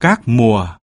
các mùa.